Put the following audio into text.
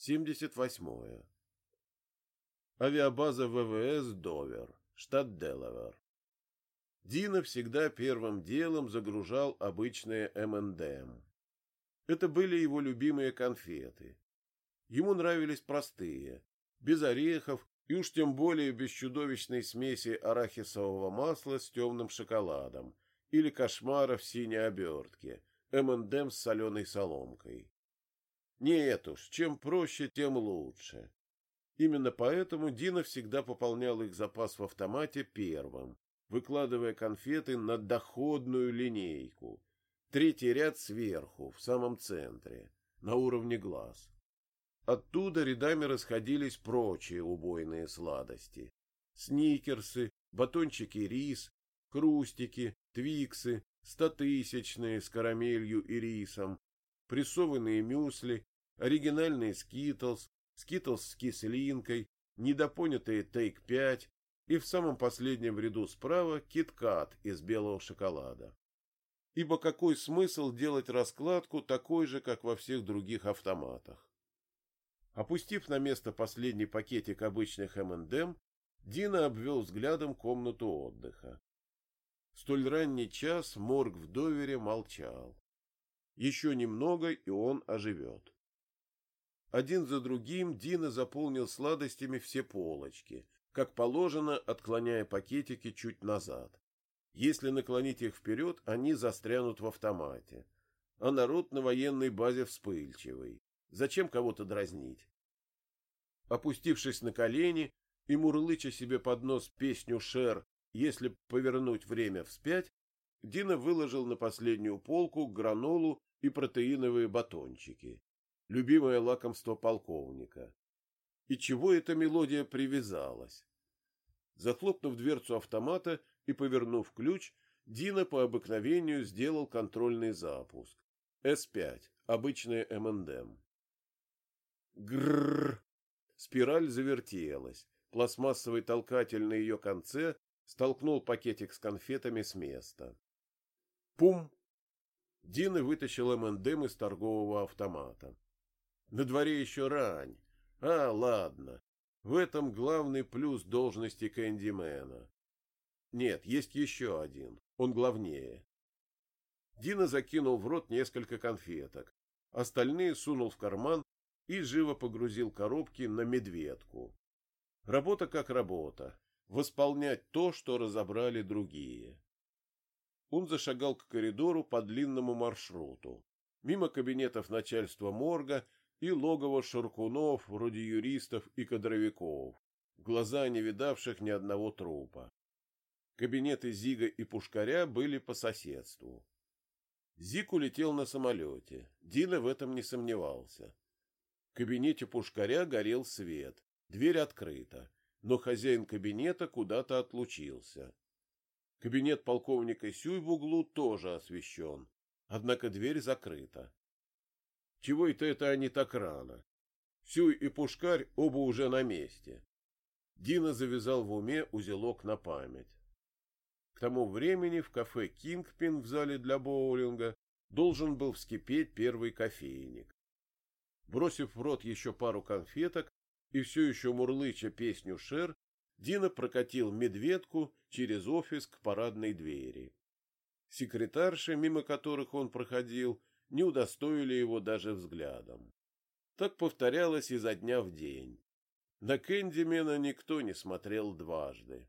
78. Авиабаза ВВС Довер, штат Делавер. Дина всегда первым делом загружал обычные МНДМ. Это были его любимые конфеты. Ему нравились простые, без орехов и уж тем более без чудовищной смеси арахисового масла с темным шоколадом или кошмара в синей обертке, МНДМ с соленой соломкой. Нет уж, чем проще, тем лучше. Именно поэтому Дина всегда пополнял их запас в автомате первым, выкладывая конфеты на доходную линейку. Третий ряд сверху, в самом центре, на уровне глаз. Оттуда рядами расходились прочие убойные сладости. Сникерсы, батончики рис, хрустики, твиксы, стотысячные с карамелью и рисом, прессованные мюсли, оригинальные скитлс, скитлс с кислинкой, недопонятые тейк-5 и в самом последнем ряду справа киткат из белого шоколада. Ибо какой смысл делать раскладку такой же, как во всех других автоматах? Опустив на место последний пакетик обычных МНДМ, Дина обвел взглядом комнату отдыха. Столь ранний час морг в довере молчал. Еще немного, и он оживет. Один за другим Дина заполнил сладостями все полочки, как положено, отклоняя пакетики чуть назад. Если наклонить их вперед, они застрянут в автомате. А народ на военной базе вспыльчивый. Зачем кого-то дразнить? Опустившись на колени и мурлыча себе под нос песню «Шер», если повернуть время вспять, Дина выложил на последнюю полку гранолу и протеиновые батончики любимое лакомство полковника. И чего эта мелодия привязалась? Захлопнув дверцу автомата и повернув ключ, Дина по обыкновению сделал контрольный запуск. С5, обычная МНДМ. Грррр! Спираль завертелась. Пластмассовый толкатель на ее конце столкнул пакетик с конфетами с места. Пум! Дина вытащил МНДМ из торгового автомата. На дворе еще рань. А, ладно. В этом главный плюс должности кэндимена. Нет, есть еще один. Он главнее. Дина закинул в рот несколько конфеток. Остальные сунул в карман и живо погрузил коробки на медведку. Работа как работа. Восполнять то, что разобрали другие. Он зашагал к коридору по длинному маршруту. Мимо кабинетов начальства морга и логово шаркунов, вроде юристов и кадровиков, глаза не видавших ни одного трупа. Кабинеты Зига и Пушкаря были по соседству. Зиг улетел на самолете, Дина в этом не сомневался. В кабинете Пушкаря горел свет, дверь открыта, но хозяин кабинета куда-то отлучился. Кабинет полковника Сюй в углу тоже освещен, однако дверь закрыта. Чего это это они так рано? Сюй и Пушкарь оба уже на месте. Дина завязал в уме узелок на память. К тому времени в кафе «Кингпин» в зале для боулинга должен был вскипеть первый кофейник. Бросив в рот еще пару конфеток и все еще мурлыча песню «Шер», Дина прокатил медведку через офис к парадной двери. Секретарши, мимо которых он проходил, не удостоили его даже взглядом. Так повторялось изо дня в день. На Кэндимена никто не смотрел дважды.